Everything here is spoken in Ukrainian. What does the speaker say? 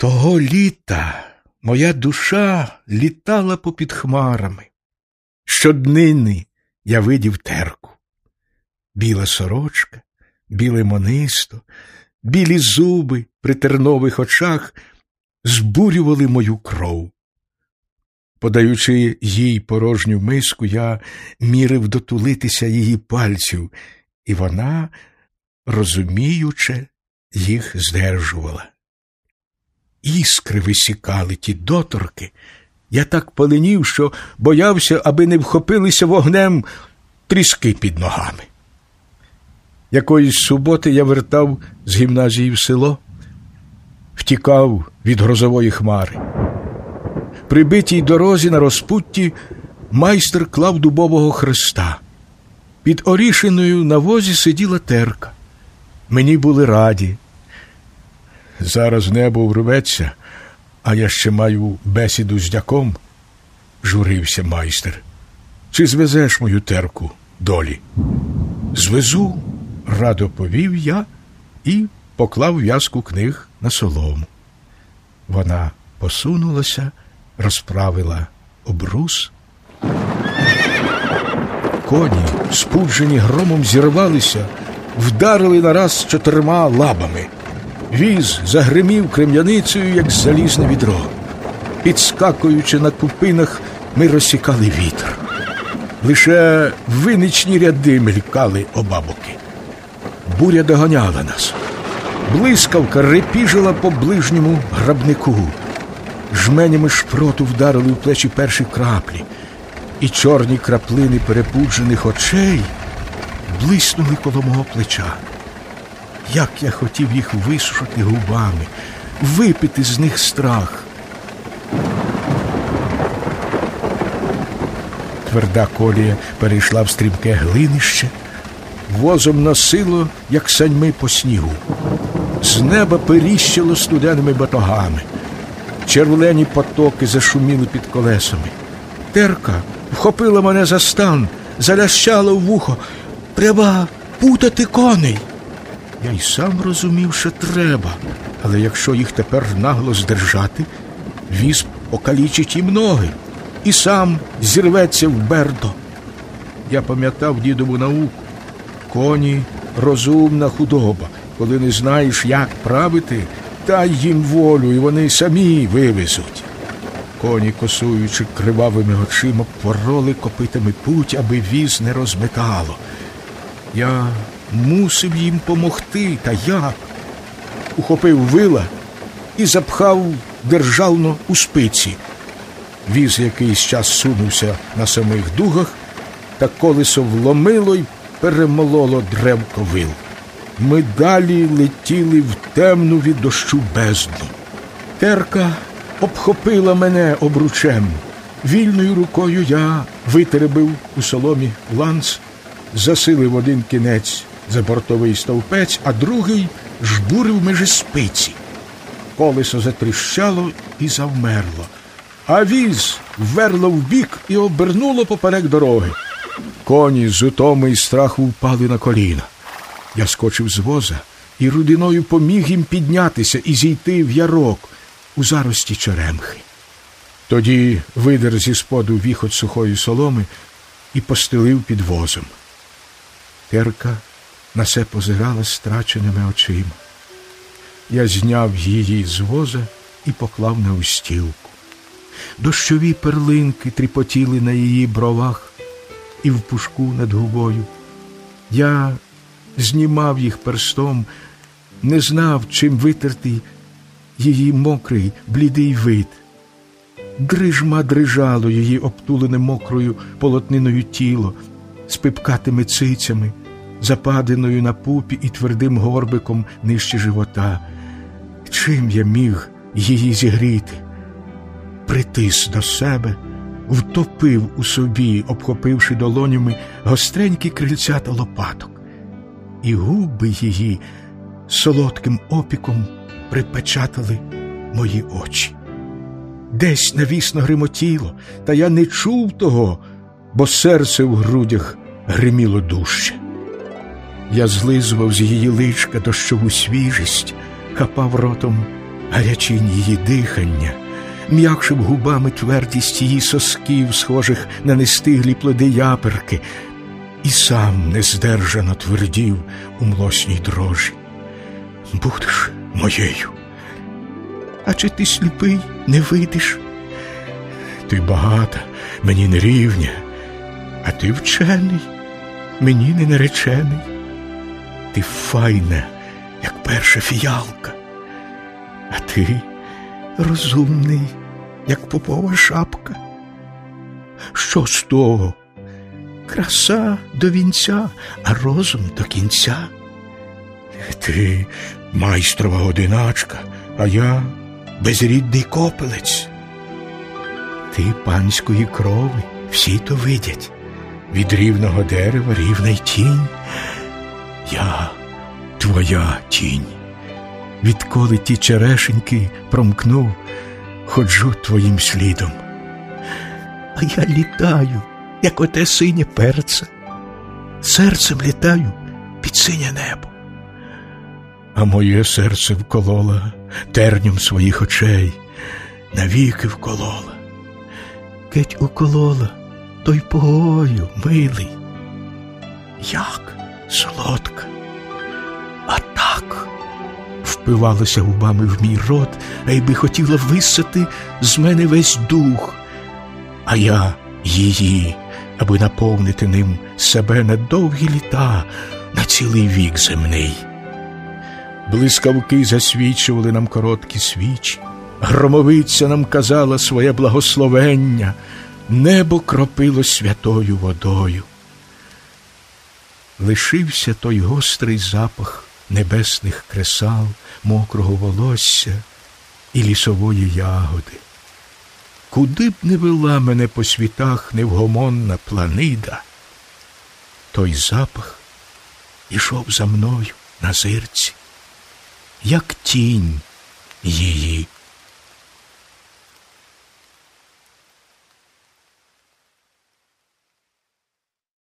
Того літа моя душа літала попід хмарами. Щоднини я видів терку. Біла сорочка, біле монисто, білі зуби при тернових очах збурювали мою кров. Подаючи їй порожню миску, я мірив дотулитися її пальців, і вона, розуміюче, їх здержувала. Іскри висікали ті доторки. Я так поленів, що боявся, аби не вхопилися вогнем тріски під ногами. Якоїсь суботи я вертав з гімназії в село, втікав від грозової хмари. При битій дорозі на розпутті майстер клав дубового хреста. Під орішиною на возі сиділа терка. Мені були раді. Зараз небо врветься, а я ще маю бесіду з дяком, журився майстер. Чи звезеш мою терку долі? Звезу, радо повів я і поклав в'язку книг на солому. Вона посунулася, розправила обрус. Коні, спуджені громом, зірвалися, вдарили нараз чотирма лабами. Віз загримів крем'яницею, як залізне відро. Підскакуючи на купинах, ми розсікали вітер. Лише виничні ряди мелькали обабоки. Буря доганяла нас. Блискавка репіжила по ближньому грабнику. Жменями шпроту вдарили у плечі перші краплі, і чорні краплини перепуджених очей блиснули коло мого плеча. Як я хотів їх висушити губами, випити з них страх. Тверда колія перейшла в стрімке глинище, возом носило, як саньми по снігу. З неба періщило студеними батогами. Червлені потоки зашуміли під колесами. Терка вхопила мене за стан, залящала в вухо. Треба путати коней. Я й сам розумів, що треба, але якщо їх тепер нагло здержати, віз покалічить їм ноги і сам зірветься в бердо. Я пам'ятав дідову науку. Коні розумна худоба. Коли не знаєш, як правити, дай їм волю, і вони самі вивезуть. Коні, косуючи кривавими очима, пороли копитами путь, аби віз не розметало. Я мусив їм помогти, та як? Ухопив вила і запхав державно у спиці. Віз якийсь час сунувся на самих дугах, та колесо вломило й перемололо древко вил. Ми далі летіли в темну від дощу бездну. Терка обхопила мене обручем. Вільною рукою я витеребив у соломі ланц, засилив один кінець за бортовий стовпець, а другий жбурив межі спиці. Колесо затріщало і завмерло, а віз вверло вбік і обернуло поперек дороги. Коні з утоми і страху впали на коліна. Я скочив з воза і рудиною поміг їм піднятися і зійти в ярок у зарості черемхи. Тоді видер зі споду віхот сухої соломи і постелив під возом. Терка на все позирала страченими очима. Я зняв її з воза і поклав на устілку. Дощові перлинки тріпотіли на її бровах і в пушку над губою. Я знімав їх перстом, не знав, чим витерти її мокрий, блідий вид. Дрижма дрижало її обтулене мокрою полотниною тіло, з пипкатими цицями, западиною на пупі і твердим горбиком нижче живота. Чим я міг її зігріти? Притис до себе, втопив у собі, обхопивши долонями гостренькі крильця та лопаток, і губи її солодким опіком припечатали мої очі. Десь навісно гримотіло, та я не чув того, бо серце в грудях гриміло дужче. Я злизував з її личка дощову свіжість, хапав ротом гарячінь її дихання, м'якшив губами твердість її сосків, схожих на нестиглі плоди яперки, і сам нездержано твердів у млосній дрожі. Будеш моєю. А чи ти сліпий не вийдеш? Ти багата, мені не рівня, а ти вчений, мені не наречений. Ти файна, як перша фіялка, а ти розумний, як попова шапка. Що з того? Краса до вінця, а розум до кінця. Ти майстрова одиначка, а я безрідний копелець. Ти панської крови, всі то видять. Від рівного дерева рівна й тінь. Я твоя тінь. Відколи ті черешеньки промкнув, ходжу твоїм слідом. А я літаю, як оте синє перце, серцем літаю під синє небо. А моє серце вколола тернем своїх очей, навіки вколола. Кеть уколола, той погою, милий. Як солодка, а так впивалася губами в мій рот, а й би хотіла висати з мене весь дух, а я її, аби наповнити ним себе на довгі літа, на цілий вік земний. Блискавки засвічували нам короткі свічі, громовиця нам казала своє благословення, небо кропило святою водою. Лишився той гострий запах небесних кресал, мокрого волосся і лісової ягоди. Куди б не вела мене по світах невгомонна планида, той запах ішов за мною на зирці, як тінь її